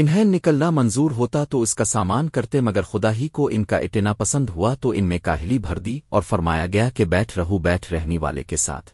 انہیں نکلنا منظور ہوتا تو اس کا سامان کرتے مگر خدا ہی کو ان کا اٹنا پسند ہوا تو ان میں کاہلی بھر دی اور فرمایا گیا کہ بیٹھ رہو، بیٹھ رہنے والے کے ساتھ۔